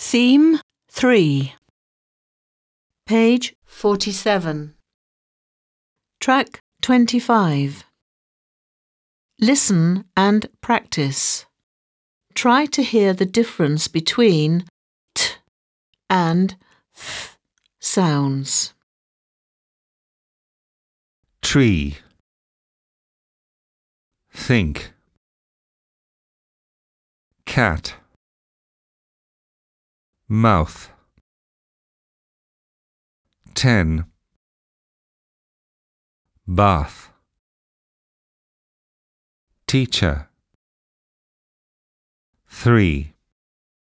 Theme 3. Page 47. Track 25. Listen and practice. Try to hear the difference between t and th sounds. tree think cat mouth. Ten. Bath. Teacher. Three